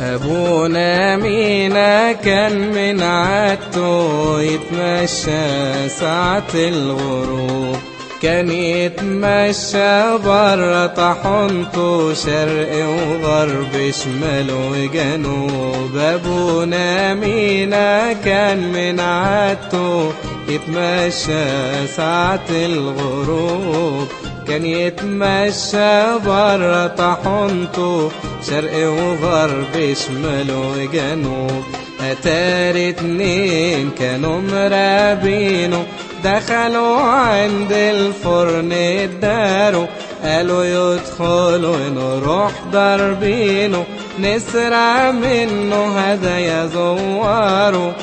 أبونا مينا كان من عادته يتمشى ساعة الغروب. كان يتمشى برا طحنته شرق وغرب شمال وجنوب. أبونا مينا كان من عادته يتمشى ساعة الغروب. كان يتمشى برا طحنته شرق وغرب شمال وجنوب أتاري اتنين كانوا مرابينه دخلوا عند الفرن الدارو قالوا يدخلوا نروح ضربينه نسرع منه هدايا زواره.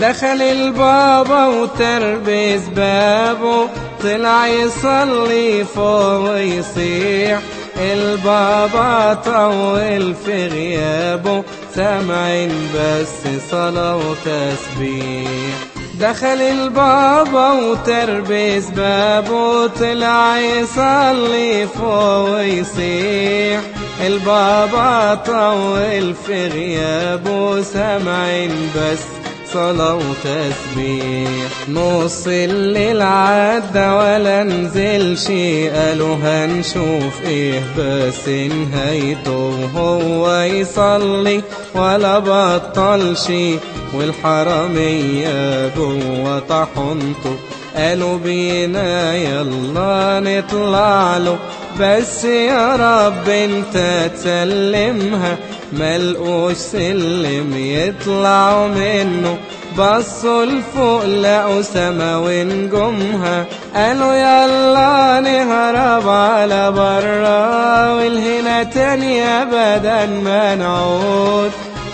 دخل البابا وتربس بابه طلع يصلي فوق ويصيح. البابا طول في غيابه سامعين بس صلاة وتسبيح. دخل البابا وتربس بابه طلع يصلي فوق ويصيح. البابا طول في غيابه سامعين بس صلاة وتسبيح. نص الليل عدى ولا نزلش قالوا هنشوف إيه بس نهايته وهو يصلي ولا بطلش والحرامية جوة طحنته. قالوا بينا يلا نطلع له. بس يا رب انت تسلمها. ملقوش سلم يطلعوا منه. بصوا لفوق لقوا سما ونجومها قالوا يلا نهرب على برا والهنا تاني ابدا ما نعود.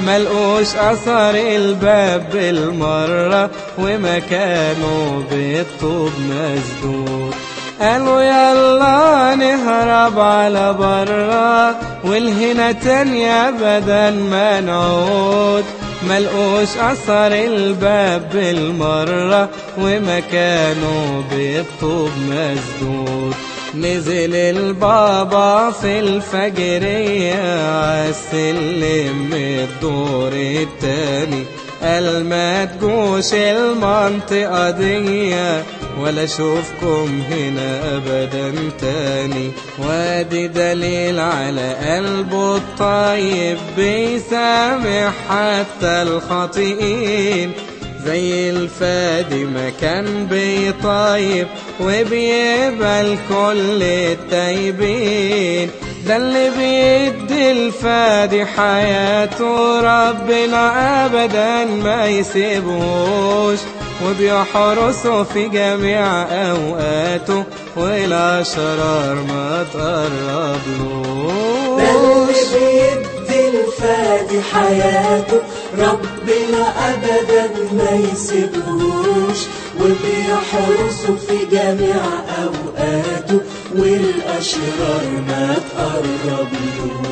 ملقوش أثر الباب بالمرة ومكانه بالطوب مسدود قالوا يلا نهرب على برا والهنا تاني ابدا ما نعود. ملقوش اثر الباب بالمرة ومكانه بالطوب مسدود. نزل البابا في الفجرية عالسلم الدور التاني. قال ما تجوش المنطقة دي ولا أشوفكم هنا ابدا تاني. وادي دليل على قلبه الطيب بيسامح حتى الخاطئين زي الفادي ما كان بيطيب وبيقبل كل التايبين. ده اللي بيدي الفادي حياته ربنا ابدا ما يسيبهوش وبيحرسه في جميع أوقاته والاشرار ما تقربلوش ده اللي بيدي الفادي حياته ربنا ابدا ما يسيبهوش. وبيحرسه في جميع أوقاته والأشرار ما تقربلوش